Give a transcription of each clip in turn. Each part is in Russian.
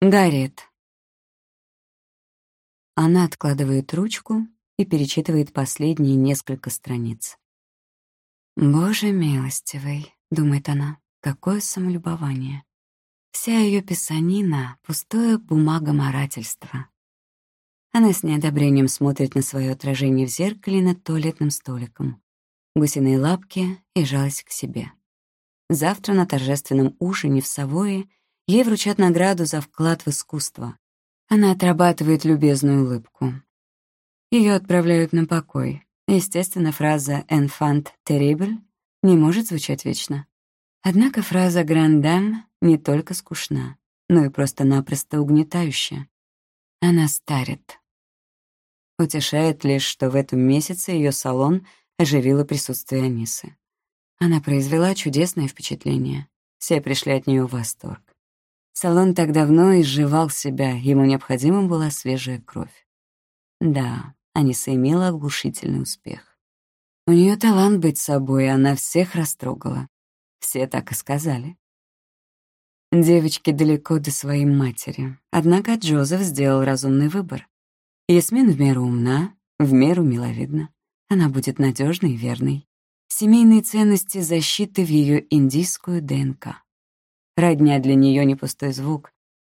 Гарриет. Она откладывает ручку и перечитывает последние несколько страниц. «Боже милостивый», — думает она, — «какое самолюбование». Вся ее писанина — пустое бумагоморательство. Она с неодобрением смотрит на свое отражение в зеркале над туалетным столиком, гусиные лапки и жалость к себе. Завтра на торжественном ужине в Савое Ей вручат награду за вклад в искусство. Она отрабатывает любезную улыбку. Ее отправляют на покой. Естественно, фраза «enfant terrible» не может звучать вечно. Однако фраза «грандам» не только скучна, но и просто-напросто угнетающая. Она старит. Утешает лишь, что в этом месяце ее салон оживило присутствие Анисы. Она произвела чудесное впечатление. Все пришли от нее в восторг. Салон так давно изживал себя, ему необходима была свежая кровь. Да, Аниса имела оглушительный успех. У нее талант быть собой, она всех растрогала. Все так и сказали. Девочки далеко до своей матери, однако Джозеф сделал разумный выбор. Ясмин в меру умна, в меру миловидна. Она будет надежной и верной. Семейные ценности защиты в ее индийскую ДНК. Родня для нее не пустой звук.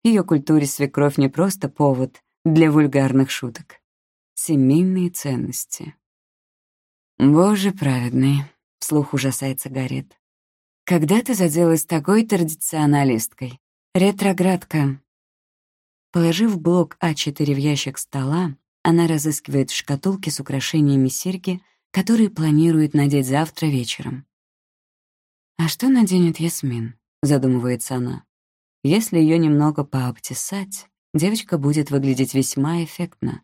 Ее культуре свекровь не просто повод для вульгарных шуток. Семейные ценности. «Боже праведный», — вслух ужасается Гарет. «Когда ты заделась такой традиционалисткой? Ретроградка». Положив блок А4 в ящик стола, она разыскивает в шкатулке с украшениями серьги, которые планирует надеть завтра вечером. А что наденет Ясмин? — задумывается она. Если ее немного пообтесать, девочка будет выглядеть весьма эффектно.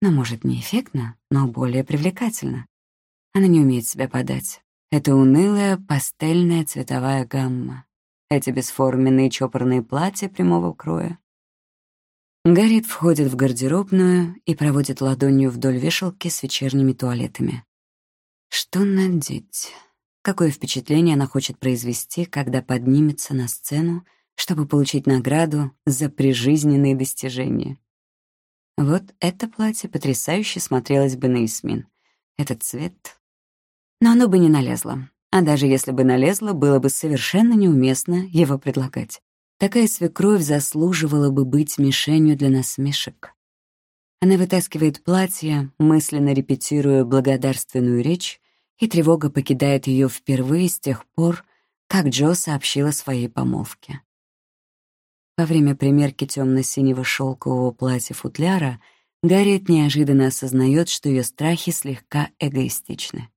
Но, может, не эффектно, но более привлекательно. Она не умеет себя подать. Это унылая пастельная цветовая гамма. Эти бесформенные чопорные платья прямого кроя. Гарриет входит в гардеробную и проводит ладонью вдоль вешалки с вечерними туалетами. Что надеть? Какое впечатление она хочет произвести, когда поднимется на сцену, чтобы получить награду за прижизненные достижения. Вот это платье потрясающе смотрелось бы на Исмин. Этот цвет... Но оно бы не налезло. А даже если бы налезло, было бы совершенно неуместно его предлагать. Такая свекровь заслуживала бы быть мишенью для насмешек. Она вытаскивает платье, мысленно репетируя благодарственную речь, и тревога покидает ее впервые с тех пор, как Джо сообщила своей помолвке. Во время примерки темно-синего шелкового платья-футляра Гарриет неожиданно осознает, что ее страхи слегка эгоистичны.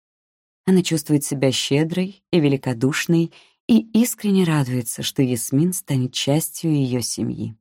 Она чувствует себя щедрой и великодушной и искренне радуется, что Ясмин станет частью ее семьи.